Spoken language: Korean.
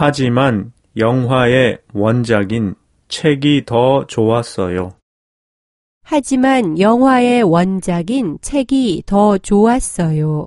하지만 영화의 원작인 책이 더 좋았어요. 하지만 영화의 원작인 책이 더 좋았어요.